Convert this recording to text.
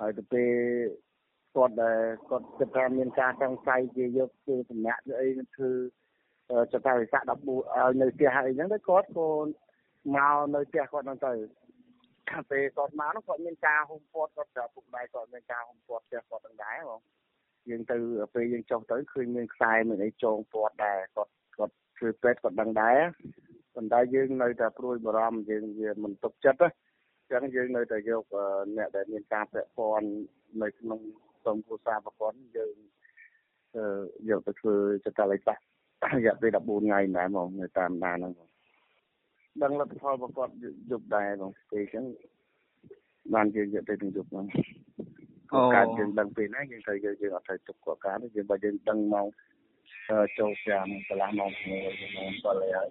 ហើយទៅពេលគាត់ដែលគាត់គិតថាមានការសង្ស័យគេយកធ្វើសម្ញាក់ធ្វើអីធ្វើចតាវិសា14ឲ្យនៅផ្ទះអីហ្នឹងទៅគាត់ក៏មកនៅផ្ទះគាត់ហ្នឹងទៅពេលគាត់មកនោះគាត់មានការហុំព័ទ្ធគាត់ប្រាប់ពុកម៉ែគាត់មានការហុំព័ទ្ធផ្ទះគាត់ហ្នឹងដែរបងយើងទៅពេលយើងចុះទៅឃើញមានខ្សែមានអីចងព័ទ្ធដែរគាត់គាត់ជួយពេទ្យគាត់ដឹងដែរប៉ុន្តែយើងនៅតែព្រួយបារម្ភយើងវាមិនទុកចិត្តណា ចឹងយើងនៅតែយកអ្នកដែលមានការពាក់ព័ន្ធនៅក្នុងក្រុមគ្រួសារប្រព័ន្ធយើងយកទៅធ្វើចតលិករយៈពេល14ថ្ងៃដែរហ្មងនៅតាមដានហ្នឹងបងដឹងលទ្ធផលរបស់គាត់យប់ដែរបងពេលអញ្ចឹងបានយើងយកទៅទាំងយប់ហ្នឹងអូកើតយើងដឹងពេលណាយើងត្រូវយើងអត់ត្រូវទុកគាត់ការយើងបើយើងដឹងមកចូល5កន្លះម៉ោង6ម៉ោង7ហើយ